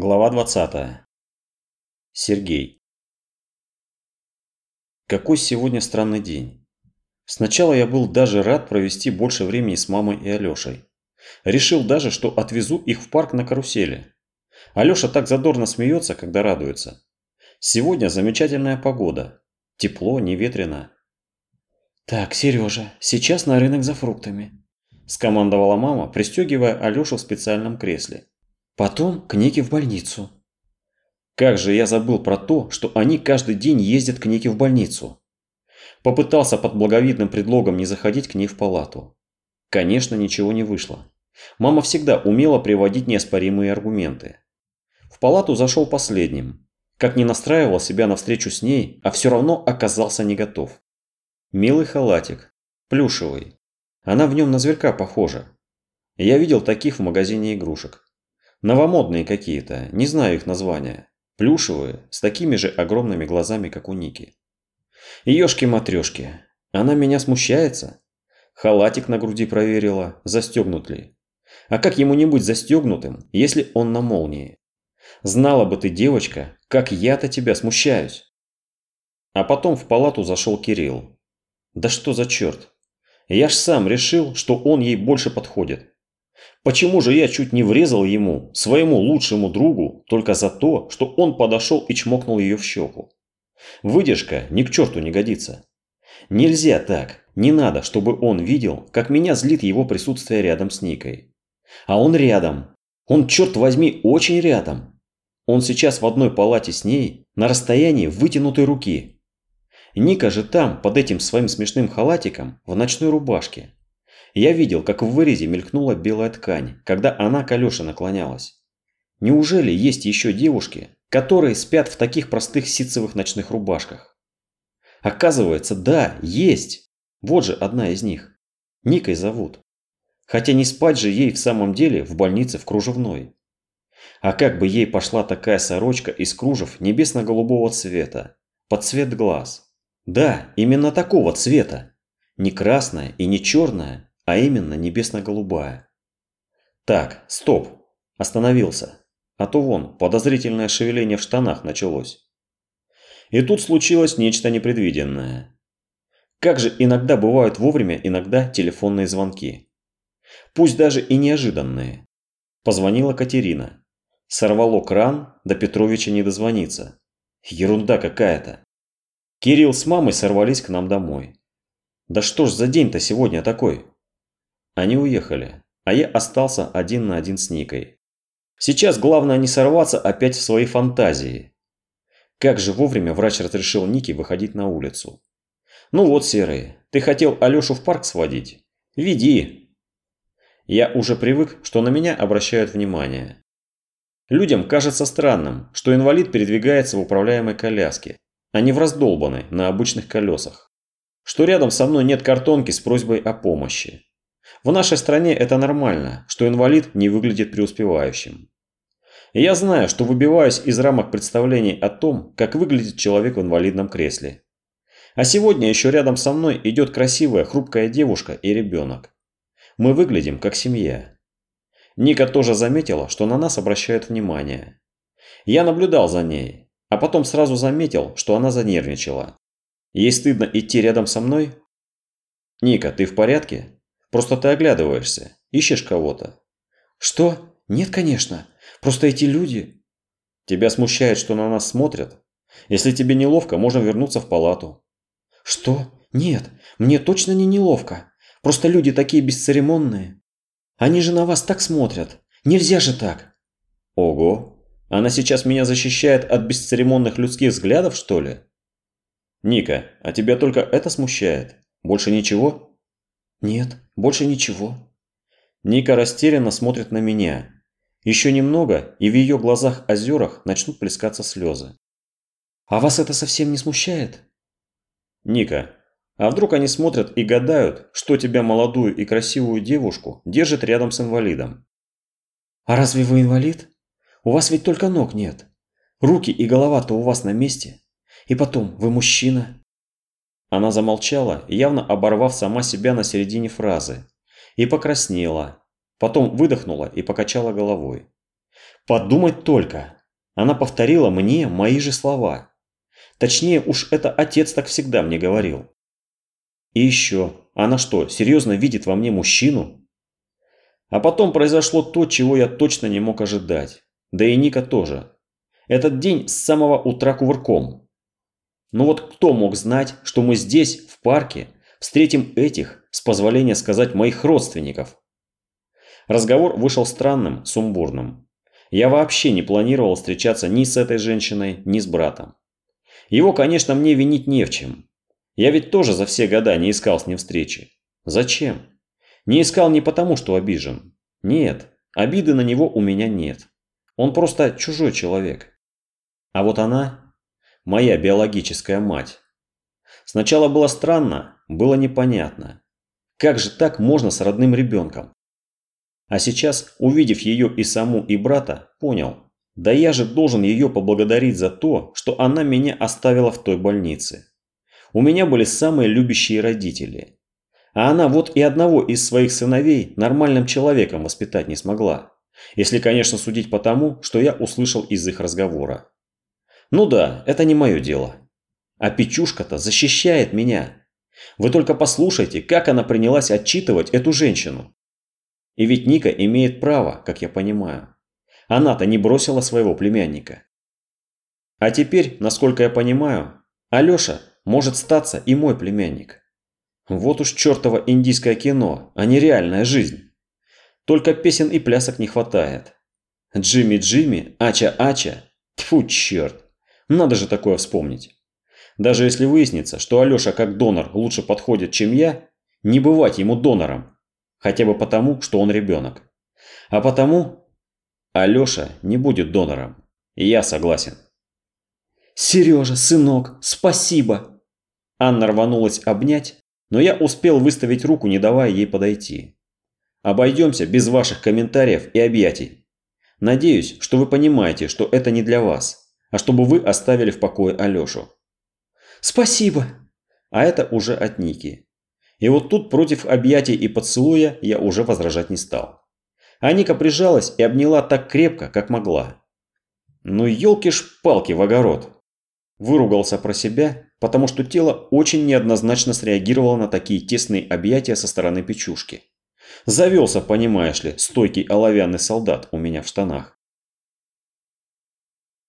Глава 20. Сергей. Какой сегодня странный день. Сначала я был даже рад провести больше времени с мамой и Алёшей. Решил даже, что отвезу их в парк на карусели. Алёша так задорно смеется, когда радуется. Сегодня замечательная погода. Тепло, не ветрено. «Так, Сережа, сейчас на рынок за фруктами», – скомандовала мама, пристегивая Алёшу в специальном кресле. Потом к Нике в больницу. Как же я забыл про то, что они каждый день ездят к Нике в больницу. Попытался под благовидным предлогом не заходить к ней в палату. Конечно, ничего не вышло. Мама всегда умела приводить неоспоримые аргументы. В палату зашел последним. Как не настраивал себя на встречу с ней, а все равно оказался не готов. Милый халатик. Плюшевый. Она в нем на зверька похожа. Я видел таких в магазине игрушек. Новомодные какие-то, не знаю их названия. Плюшевые, с такими же огромными глазами, как у Ники. Ёшки-матрёшки, она меня смущается? Халатик на груди проверила, застегнут ли. А как ему не быть застегнутым, если он на молнии? Знала бы ты, девочка, как я-то тебя смущаюсь. А потом в палату зашел Кирилл. Да что за черт? Я ж сам решил, что он ей больше подходит. Почему же я чуть не врезал ему, своему лучшему другу, только за то, что он подошел и чмокнул ее в щеку? Выдержка ни к черту не годится. Нельзя так, не надо, чтобы он видел, как меня злит его присутствие рядом с Никой. А он рядом. Он, черт возьми, очень рядом. Он сейчас в одной палате с ней, на расстоянии вытянутой руки. Ника же там, под этим своим смешным халатиком, в ночной рубашке. Я видел, как в вырезе мелькнула белая ткань, когда она к Алёше наклонялась. Неужели есть еще девушки, которые спят в таких простых ситцевых ночных рубашках? Оказывается, да, есть. Вот же одна из них. Никой зовут. Хотя не спать же ей в самом деле в больнице в кружевной. А как бы ей пошла такая сорочка из кружев небесно-голубого цвета, под цвет глаз? Да, именно такого цвета. Не красная и не черная, а именно небесно-голубая. Так, стоп, остановился, а то вон подозрительное шевеление в штанах началось. И тут случилось нечто непредвиденное. Как же иногда бывают вовремя иногда телефонные звонки. Пусть даже и неожиданные. Позвонила Катерина. Сорвало кран, до Петровича не дозвониться. Ерунда какая-то. Кирилл с мамой сорвались к нам домой. Да что ж за день-то сегодня такой? Они уехали, а я остался один на один с Никой. Сейчас главное не сорваться опять в свои фантазии. Как же вовремя врач разрешил Нике выходить на улицу. Ну вот, Серый, ты хотел Алёшу в парк сводить? Веди. Я уже привык, что на меня обращают внимание. Людям кажется странным, что инвалид передвигается в управляемой коляске, а не в раздолбанной на обычных колесах. Что рядом со мной нет картонки с просьбой о помощи. В нашей стране это нормально, что инвалид не выглядит преуспевающим. Я знаю, что выбиваюсь из рамок представлений о том, как выглядит человек в инвалидном кресле. А сегодня еще рядом со мной идет красивая, хрупкая девушка и ребенок. Мы выглядим как семья. Ника тоже заметила, что на нас обращают внимание. Я наблюдал за ней, а потом сразу заметил, что она занервничала. Ей стыдно идти рядом со мной? «Ника, ты в порядке?» Просто ты оглядываешься, ищешь кого-то. Что? Нет, конечно. Просто эти люди... Тебя смущает, что на нас смотрят? Если тебе неловко, можем вернуться в палату. Что? Нет, мне точно не неловко. Просто люди такие бесцеремонные. Они же на вас так смотрят. Нельзя же так. Ого. Она сейчас меня защищает от бесцеремонных людских взглядов, что ли? Ника, а тебя только это смущает? Больше ничего? «Нет, больше ничего». Ника растерянно смотрит на меня. Еще немного, и в ее глазах-озерах начнут плескаться слезы. «А вас это совсем не смущает?» «Ника, а вдруг они смотрят и гадают, что тебя, молодую и красивую девушку, держит рядом с инвалидом?» «А разве вы инвалид? У вас ведь только ног нет. Руки и голова-то у вас на месте. И потом, вы мужчина. Она замолчала, явно оборвав сама себя на середине фразы, и покраснела. Потом выдохнула и покачала головой. Подумать только. Она повторила мне мои же слова. Точнее, уж это отец так всегда мне говорил. И еще, она что, серьезно видит во мне мужчину? А потом произошло то, чего я точно не мог ожидать. Да и Ника тоже. Этот день с самого утра кувырком. Но вот кто мог знать, что мы здесь, в парке, встретим этих, с позволения сказать, моих родственников? Разговор вышел странным, сумбурным. Я вообще не планировал встречаться ни с этой женщиной, ни с братом. Его, конечно, мне винить не в чем. Я ведь тоже за все года не искал с ним встречи. Зачем? Не искал не потому, что обижен. Нет, обиды на него у меня нет. Он просто чужой человек. А вот она – моя биологическая мать. Сначала было странно, было непонятно. Как же так можно с родным ребенком? А сейчас, увидев ее и саму, и брата, понял. Да я же должен ее поблагодарить за то, что она меня оставила в той больнице. У меня были самые любящие родители. А она вот и одного из своих сыновей нормальным человеком воспитать не смогла. Если, конечно, судить по тому, что я услышал из их разговора. Ну да, это не мое дело. А Печушка-то защищает меня. Вы только послушайте, как она принялась отчитывать эту женщину. И ведь Ника имеет право, как я понимаю. Она-то не бросила своего племянника. А теперь, насколько я понимаю, Алёша может статься и мой племянник. Вот уж чертово индийское кино, а не реальная жизнь. Только песен и плясок не хватает. Джимми-Джимми, Ача-Ача. Тьфу, черт. Надо же такое вспомнить. Даже если выяснится, что Алёша как донор лучше подходит, чем я, не бывать ему донором. Хотя бы потому, что он ребенок. А потому Алёша не будет донором. И я согласен. «Сережа, сынок, спасибо!» Анна рванулась обнять, но я успел выставить руку, не давая ей подойти. Обойдемся без ваших комментариев и объятий. Надеюсь, что вы понимаете, что это не для вас, а чтобы вы оставили в покое Алёшу. Спасибо. А это уже от Ники. И вот тут против объятий и поцелуя я уже возражать не стал. А Ника прижалась и обняла так крепко, как могла. Ну елки-шпалки в огород. Выругался про себя, потому что тело очень неоднозначно среагировало на такие тесные объятия со стороны печушки. Завелся, понимаешь ли, стойкий оловянный солдат у меня в штанах.